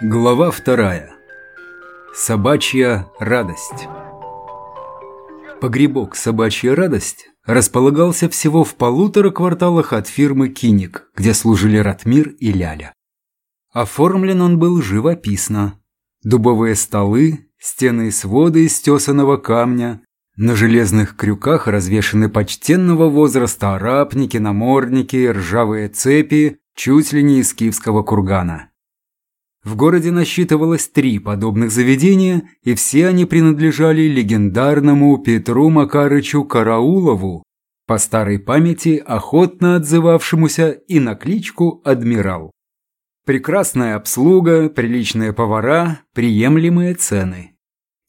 Глава вторая. Собачья радость. Погребок «Собачья радость» располагался всего в полутора кварталах от фирмы «Киник», где служили Ратмир и Ляля. Оформлен он был живописно. Дубовые столы, стены и своды из тесаного камня, на железных крюках развешаны почтенного возраста арапники, намордники, ржавые цепи, чуть ли не из киевского кургана. В городе насчитывалось три подобных заведения, и все они принадлежали легендарному Петру Макарычу Караулову, по старой памяти охотно отзывавшемуся и на кличку «Адмирал». Прекрасная обслуга, приличные повара, приемлемые цены.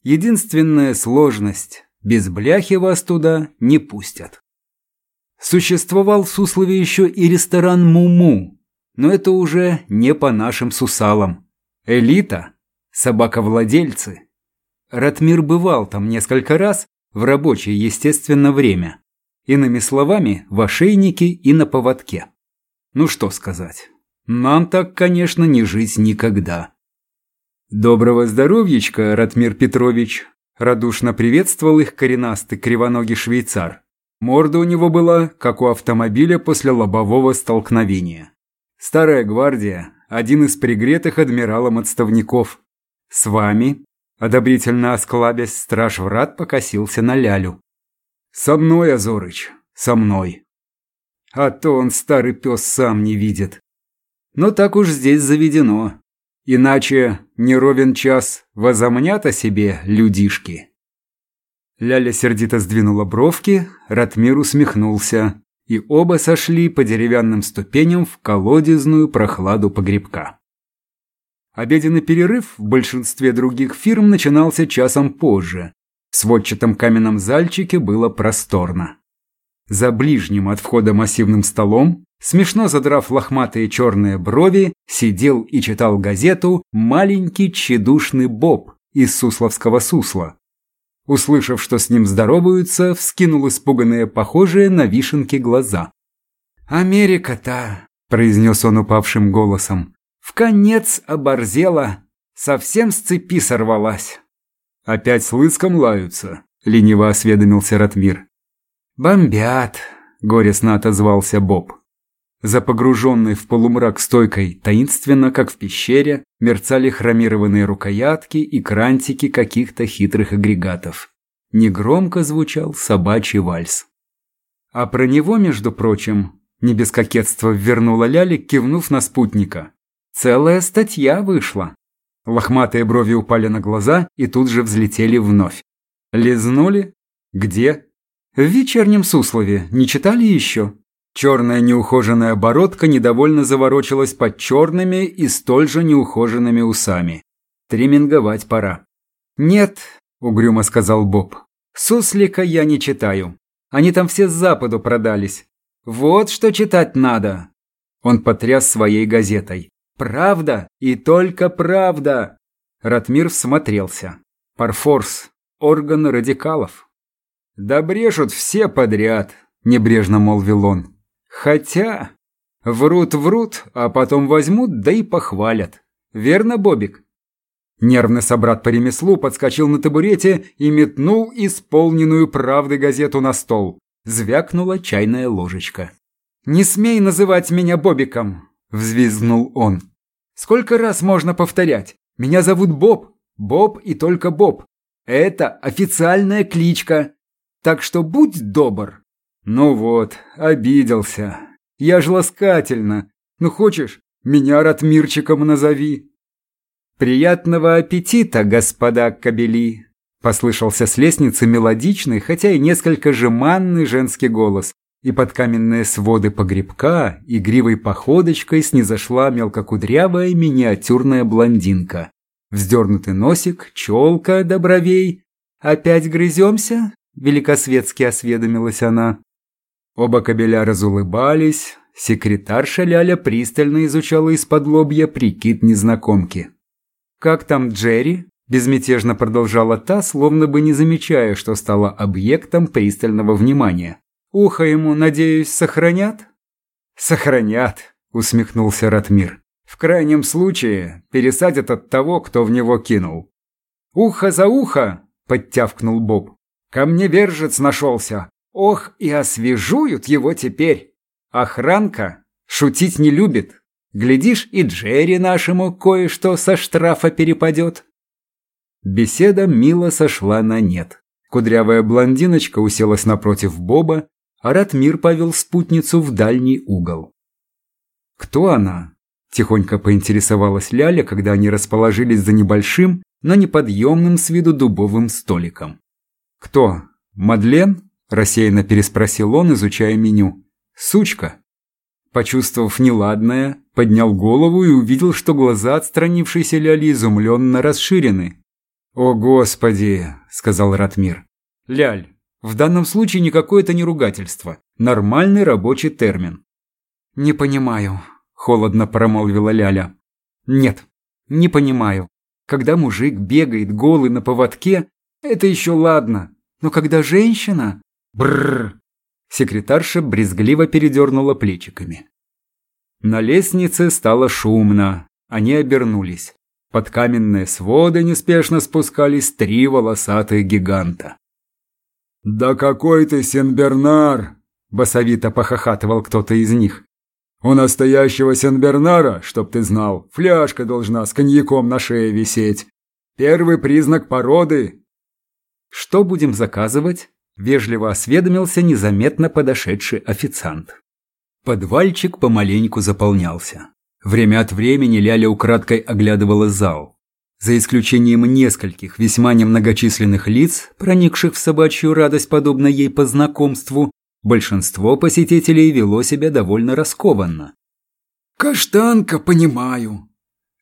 Единственная сложность – без бляхи вас туда не пустят. Существовал в Суслове еще и ресторан «Муму», но это уже не по нашим сусалам. Элита, собаковладельцы. Ратмир бывал там несколько раз в рабочее, естественно, время. Иными словами, в ошейнике и на поводке. Ну что сказать. Нам так, конечно, не жить никогда. Доброго здоровьечка, Ратмир Петрович. Радушно приветствовал их коренастый кривоногий швейцар. Морда у него была, как у автомобиля после лобового столкновения. Старая гвардия, один из пригретых адмиралом отставников. С вами, одобрительно осклабясь, страж врат покосился на Лялю. Со мной, Азорыч, со мной. А то он, старый пес, сам не видит. Но так уж здесь заведено. Иначе не ровен час возомнят о себе людишки. Ляля сердито сдвинула бровки, Ратмир усмехнулся и оба сошли по деревянным ступеням в колодезную прохладу погребка. Обеденный перерыв в большинстве других фирм начинался часом позже. В сводчатом каменном зальчике было просторно. За ближним от входа массивным столом, смешно задрав лохматые черные брови, сидел и читал газету маленький тщедушный Боб из Сусловского Сусла, Услышав, что с ним здороваются, вскинул испуганные, похожие на вишенки глаза. «Америка-то», – произнес он упавшим голосом, – «в конец оборзела, совсем с цепи сорвалась». «Опять с лыском лаются», – лениво осведомился Ратмир. «Бомбят», – горестно отозвался Боб. За погруженной в полумрак стойкой, таинственно, как в пещере, мерцали хромированные рукоятки и крантики каких-то хитрых агрегатов. Негромко звучал собачий вальс. А про него, между прочим, не без кокетства вернула Ляли, кивнув на спутника. Целая статья вышла. Лохматые брови упали на глаза и тут же взлетели вновь. Лизнули? Где? В вечернем Суслове. Не читали еще? Черная неухоженная бородка недовольно заворочилась под черными и столь же неухоженными усами. Триминговать пора. «Нет», – угрюмо сказал Боб, – «суслика я не читаю. Они там все с западу продались. Вот что читать надо». Он потряс своей газетой. «Правда и только правда!» Ратмир всмотрелся. «Парфорс. Орган радикалов». «Да брешут все подряд», – небрежно молвил он. Хотя... Врут-врут, а потом возьмут, да и похвалят. Верно, Бобик? Нервный собрат по ремеслу подскочил на табурете и метнул исполненную правды газету на стол. Звякнула чайная ложечка. «Не смей называть меня Бобиком!» – взвизгнул он. «Сколько раз можно повторять? Меня зовут Боб. Боб и только Боб. Это официальная кличка. Так что будь добр, ну вот, обиделся. Я ж ласкательно. Ну хочешь, меня Ратмирчиком назови. Приятного аппетита, господа кобели. Послышался с лестницы мелодичный, хотя и несколько жеманный женский голос, и под каменные своды погребка игривой походочкой снизошла мелкокудрявая миниатюрная блондинка. Вздернутый носик, челка до бровей. «Опять грыземся?» – великосветски осведомилась она. Оба кобеля разулыбались, секретарша Ляля пристально изучала из-под лобья прикид незнакомки. «Как там Джерри?» – безмятежно продолжала та, словно бы не замечая, что стала объектом пристального внимания. «Ухо ему, надеюсь, сохранят?» «Сохранят», – усмехнулся Ратмир. В крайнем случае пересадят от того, кто в него кинул. «Ухо за ухо!» – подтявкнул Боб. «Ко мне вержец нашелся. Ох, и освежуют его теперь. Охранка шутить не любит. Глядишь, и Джерри нашему кое-что со штрафа перепадет». Беседа мило сошла на нет. Кудрявая блондиночка уселась напротив Боба, а Ратмир повел спутницу в дальний угол. «Кто она?» – тихонько поинтересовалась Ляля, когда они расположились за небольшим, но неподъемным с виду дубовым столиком. «Кто? Мадлен?» – рассеянно переспросил он, изучая меню. «Сучка». Почувствовав неладное, поднял голову и увидел, что глаза отстранившейся Ляли изумленно расширены. «О, Господи!» – сказал Ратмир. «Ляль, в данном случае никакое это не ругательство. Нормальный рабочий термин». «Не понимаю», – холодно промолвила Ляля. «Нет, не понимаю. Когда мужик бегает голый на поводке, это еще ладно. Но когда женщина... Бррр!» Секретарша брезгливо передернула плечиками. На лестнице стало шумно. Они обернулись. Под каменные своды неспешно спускались три волосатых гиганта. «Да какой ты Сен-Бернар!» – басовито похохатывал кто-то из них. «У настоящего Сен-Бернара, чтоб ты знал, фляжка должна с коньяком на шее висеть. Первый признак породы». «Что будем заказывать?» – вежливо осведомился незаметно подошедший официант. Подвальчик помаленьку заполнялся. Время от времени Ляля украдкой оглядывала зал. За исключением нескольких весьма немногочисленных лиц, проникших в собачью радость, подобно ей по знакомству, большинство посетителей вело себя довольно раскованно. «Каштанка, понимаю.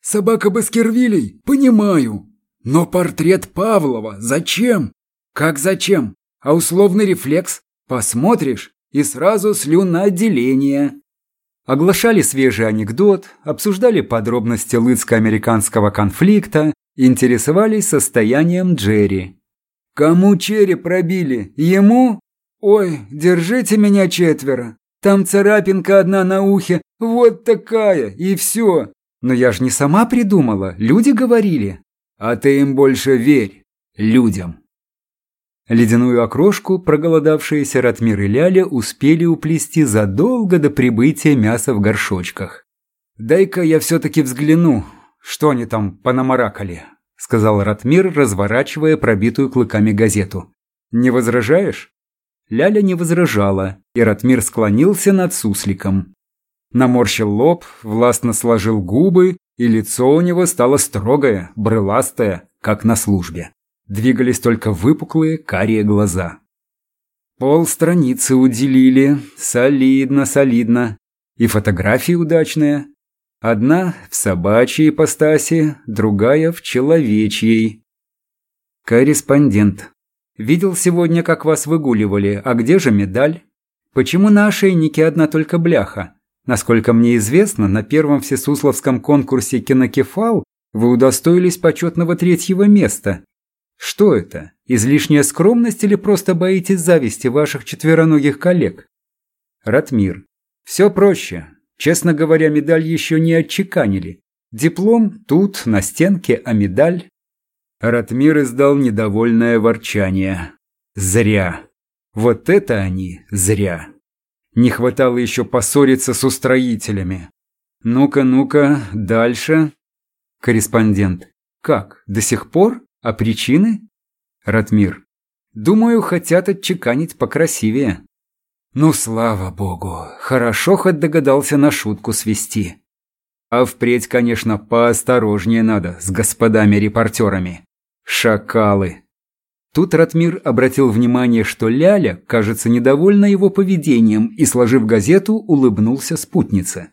Собака Баскервилей, понимаю. Но портрет Павлова зачем? Как зачем? А условный рефлекс? Посмотришь, и сразу слюноотделение оглашали свежий анекдот, обсуждали подробности лыцко-американского конфликта, интересовались состоянием Джерри. «Кому череп пробили? Ему? Ой, держите меня четверо. Там царапинка одна на ухе, вот такая, и все. Но я ж не сама придумала, люди говорили. А ты им больше верь, людям». Ледяную окрошку проголодавшиеся Ратмир и Ляля успели уплести задолго до прибытия мяса в горшочках. «Дай-ка я все-таки взгляну, что они там понамаракали», — сказал Ратмир, разворачивая пробитую клыками газету. «Не возражаешь?» Ляля не возражала, и Ратмир склонился над сусликом. Наморщил лоб, властно сложил губы, и лицо у него стало строгое, брыластое, как на службе. Двигались только выпуклые карие глаза. Пол страницы уделили. Солидно, солидно. И фотографии удачные. Одна в собачьей ипостаси, другая в человечьей. Корреспондент. Видел сегодня, как вас выгуливали. А где же медаль? Почему на ошейнике одна только бляха? Насколько мне известно, на первом всесусловском конкурсе «Кинокефал» вы удостоились почетного третьего места. Что это? Излишняя скромность или просто боитесь зависти ваших четвероногих коллег? Ратмир. Все проще. Честно говоря, медаль еще не отчеканили. Диплом тут, на стенке, а медаль... Ратмир издал недовольное ворчание. Зря. Вот это они зря. Не хватало еще поссориться с устроителями. Ну-ка, ну-ка, дальше. Корреспондент. Как, до сих пор? А причины? Ратмир. Думаю, хотят отчеканить покрасивее. Ну, слава богу, хорошо хоть догадался на шутку свести. А впредь, конечно, поосторожнее надо с господами-репортерами. Шакалы. Тут Ратмир обратил внимание, что Ляля, кажется, недовольна его поведением и, сложив газету, улыбнулся спутнице.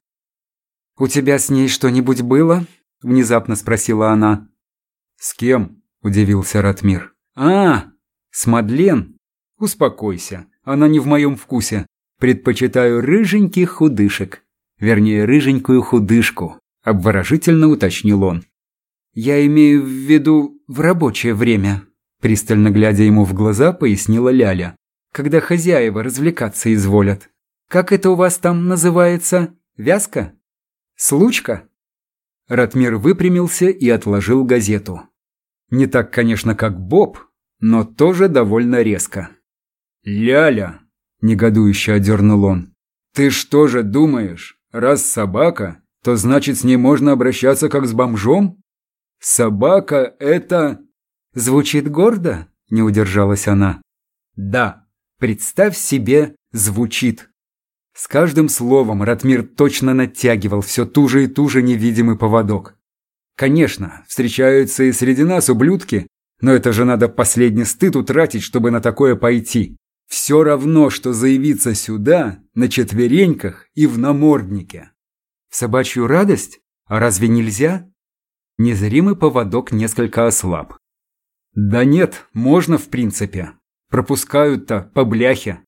«У тебя с ней что-нибудь было?» – внезапно спросила она. «С кем?» Удивился Ратмир. «А, с? Успокойся, она не в моем вкусе. Предпочитаю рыженьких худышек. Вернее, рыженькую худышку», – обворожительно уточнил он. «Я имею в виду в рабочее время», – пристально глядя ему в глаза, пояснила Ляля. «Когда хозяева развлекаться изволят. Как это у вас там называется? Вязка? Случка?» Ратмир выпрямился и отложил газету. Не так, конечно, как Боб, но тоже довольно резко. «Ляля!» – негодующе одернул он. «Ты что же думаешь, раз собака, то значит с ней можно обращаться как с бомжом? Собака – это...» «Звучит гордо?» – не удержалась она. «Да, представь себе, звучит». С каждым словом Ратмир точно натягивал все туже и туже невидимый поводок. Конечно, встречаются и среди нас ублюдки, но это же надо последний стыд утратить, чтобы на такое пойти. Все равно, что заявиться сюда на четвереньках и в наморднике. В собачью радость? А разве нельзя? Незримый поводок несколько ослаб. Да нет, можно в принципе. Пропускают-то по бляхе.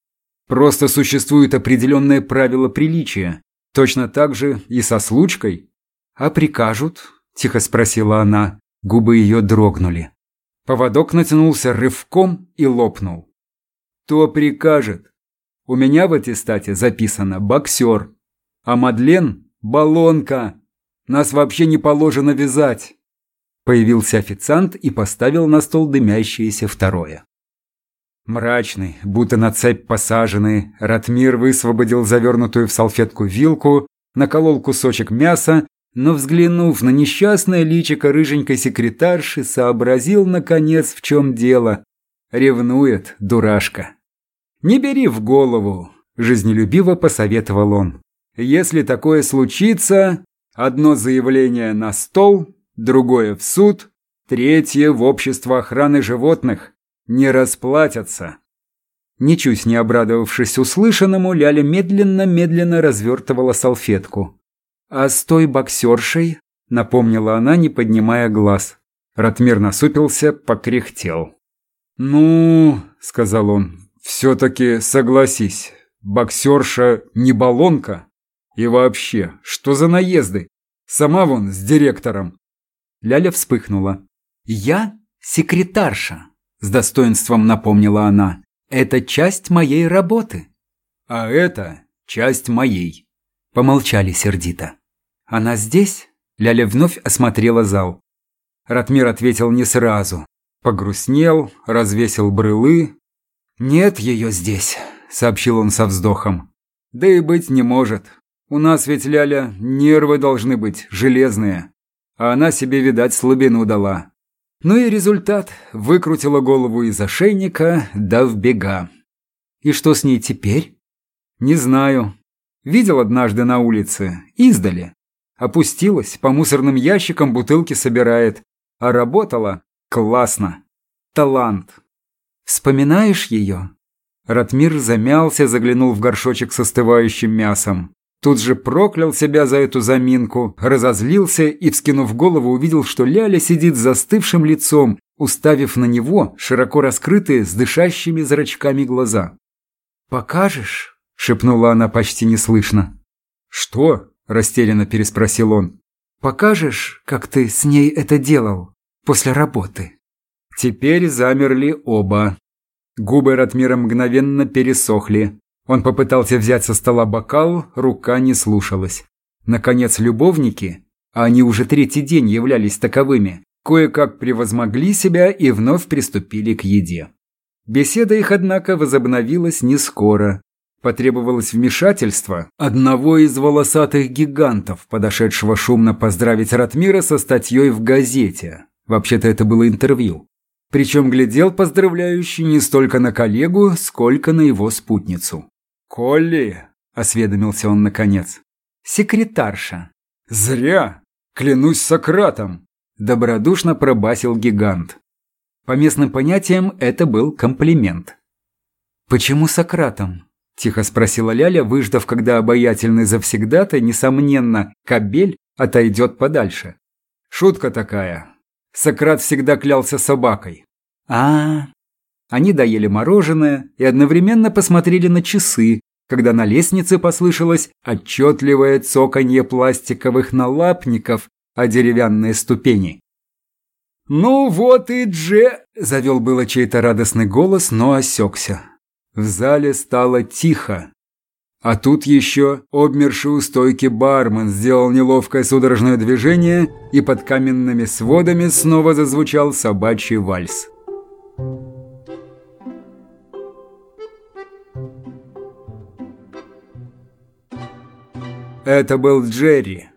Просто существуют определенные правила приличия. Точно так же и со случкой. А прикажут? Тихо спросила она. Губы ее дрогнули. Поводок натянулся рывком и лопнул. «Кто прикажет? У меня в аттестате записано «боксер», а Мадлен – «баллонка». Нас вообще не положено вязать». Появился официант и поставил на стол дымящееся второе. Мрачный, будто на цепь посаженный, Ратмир высвободил завернутую в салфетку вилку, наколол кусочек мяса но, взглянув на несчастное личико рыженькой секретарши, сообразил, наконец, в чем дело. Ревнует, дурашка. «Не бери в голову», – жизнелюбиво посоветовал он. «Если такое случится, одно заявление на стол, другое в суд, третье в общество охраны животных. Не расплатятся». Ничуть не обрадовавшись услышанному, Ляля медленно-медленно развертывала салфетку. «А с той боксершей?» – напомнила она, не поднимая глаз. Ратмир насупился, покряхтел. «Ну, – сказал он, – все-таки согласись, боксерша не баллонка. И вообще, что за наезды? Сама вон с директором». Ляля вспыхнула. «Я секретарша», – с достоинством напомнила она. «Это часть моей работы». «А это часть моей», – помолчали сердито. «Она здесь?» Ляля вновь осмотрела зал. Ратмир ответил не сразу. Погрустнел, развесил брылы. «Нет ее здесь», — сообщил он со вздохом. «Да и быть не может. У нас ведь, Ляля, нервы должны быть железные. А она себе, видать, слабину дала. Ну и результат. Выкрутила голову из ошейника, да в бега. И что с ней теперь? Не знаю. Видел однажды на улице, издали. Опустилась, по мусорным ящикам бутылки собирает. А работала классно. Талант. Вспоминаешь ее? Ратмир замялся, заглянул в горшочек с остывающим мясом. Тут же проклял себя за эту заминку, разозлился и, вскинув голову, увидел, что Ляля сидит с застывшим лицом, уставив на него широко раскрытые с дышащими зрачками глаза. «Покажешь?» – шепнула она почти неслышно. «Что?» Растерянно переспросил он. «Покажешь, как ты с ней это делал после работы?» Теперь замерли оба. Губы Ратмира мгновенно пересохли. Он попытался взять со стола бокал, рука не слушалась. Наконец, любовники, а они уже третий день являлись таковыми, кое-как превозмогли себя и вновь приступили к еде. Беседа их, однако, возобновилась не скоро. Потребовалось вмешательство одного из волосатых гигантов, подошедшего шумно поздравить Ратмира со статьей в газете. Вообще-то это было интервью. Причем глядел поздравляющий не столько на коллегу, сколько на его спутницу. «Колли!» – осведомился он наконец. «Секретарша». «Зря! Клянусь Сократом!» – добродушно пробасил гигант. По местным понятиям это был комплимент. «Почему Сократом?» Тихо спросила Ляля, выждав, когда обаятельный завсегдата, несомненно, кобель, отойдет подальше. Шутка такая. Сократ всегда клялся собакой. а, -а, -а. Они доели мороженое и одновременно посмотрели на часы, когда на лестнице послышалось отчетливое цоканье пластиковых налапников о деревянные ступени. «Ну вот и Дже!» – завел было чей-то радостный голос, но осекся. В зале стало тихо. А тут еще обмерший у стойки бармен сделал неловкое судорожное движение, и под каменными сводами снова зазвучал собачий вальс. Это был Джерри.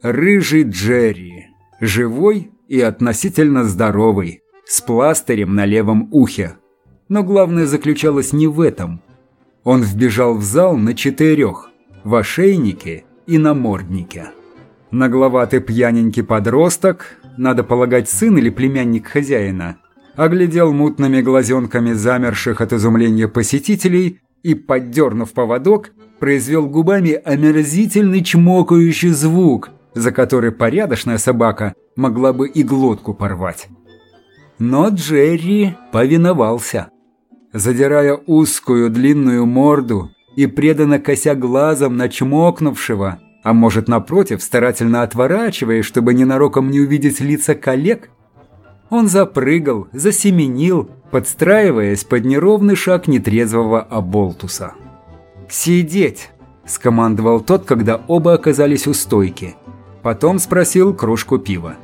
Рыжий Джерри. Живой и относительно здоровый, с пластырем на левом ухе. Но главное заключалось не в этом – он вбежал в зал на четырех, в ошейнике и на морднике. Нагловатый пьяненький подросток, надо полагать, сын или племянник хозяина, оглядел мутными глазенками замерших от изумления посетителей и, поддернув поводок, произвел губами омерзительный чмокающий звук, за который порядочная собака могла бы и глотку порвать. Но Джерри повиновался задирая узкую длинную морду и преданно кося глазом на чмокнувшего, а может, напротив, старательно отворачиваясь, чтобы ненароком не увидеть лица коллег, он запрыгал, засеменил, подстраиваясь под неровный шаг нетрезвого оболтуса. «Сидеть!» – скомандовал тот, когда оба оказались у стойки. Потом спросил кружку пива.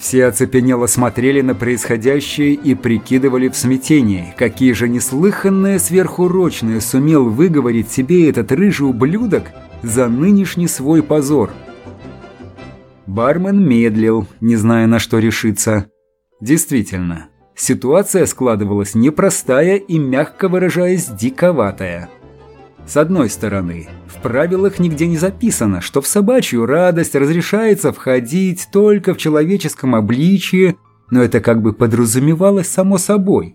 Все оцепенело смотрели на происходящее и прикидывали в смятении, какие же неслыханные сверхурочные сумел выговорить себе этот рыжий ублюдок за нынешний свой позор. Бармен медлил, не зная, на что решиться. Действительно, ситуация складывалась непростая и, мягко выражаясь, диковатая – с одной стороны, в правилах нигде не записано, что в собачью радость разрешается входить только в человеческом обличии, но это как бы подразумевалось само собой.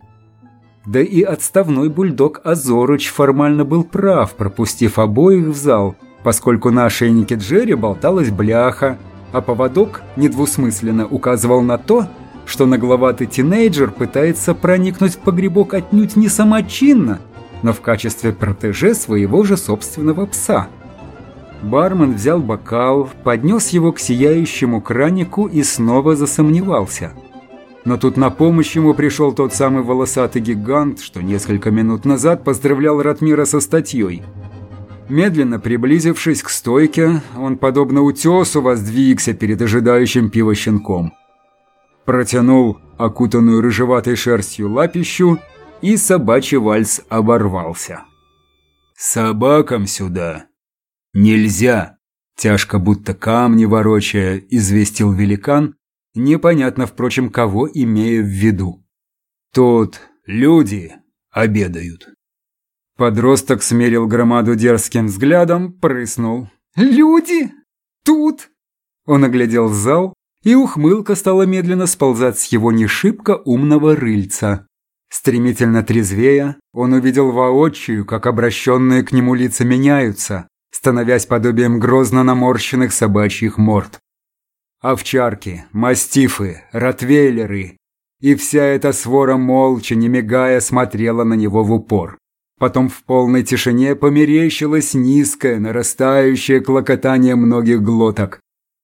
Да и отставной бульдог Азорыч формально был прав, пропустив обоих в зал, поскольку на ошейнике Джерри болталась бляха, а поводок недвусмысленно указывал на то, что нагловатый тинейджер пытается проникнуть в погребок отнюдь не самочинно, но в качестве протеже своего же собственного пса. Бармен взял бокал, поднес его к сияющему кранику и снова засомневался. Но тут на помощь ему пришел тот самый волосатый гигант, что несколько минут назад поздравлял Ратмира со статьей. Медленно приблизившись к стойке, он, подобно утесу, воздвигся перед ожидающим пивощенком. Протянул окутанную рыжеватой шерстью лапищу и собачий вальс оборвался. «Собакам сюда! Нельзя!» Тяжко будто камни ворочая, известил великан, непонятно, впрочем, кого имея в виду. «Тут люди обедают». Подросток смерил громаду дерзким взглядом, прыснул. «Люди? Тут?» Он оглядел зал, и ухмылка стала медленно сползать с его нешибко умного рыльца. Стремительно трезвея, он увидел воочию, как обращенные к нему лица меняются, становясь подобием грозно наморщенных собачьих морд. Овчарки, мастифы, ротвейлеры и вся эта свора молча, не мигая, смотрела на него в упор. Потом в полной тишине померещилось низкое, нарастающее клокотание многих глоток.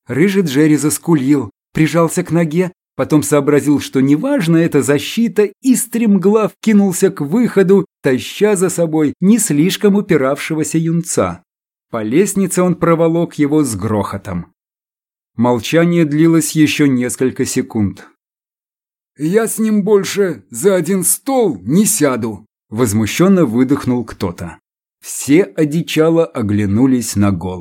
Рыжий Джерри заскулил, прижался к ноге Потом сообразил, что неважно эта защита, и стремглав кинулся к выходу, таща за собой не слишком упиравшегося юнца. По лестнице он проволок его с грохотом. Молчание длилось еще несколько секунд. «Я с ним больше за один стол не сяду», – возмущенно выдохнул кто-то. Все одичало оглянулись на голос.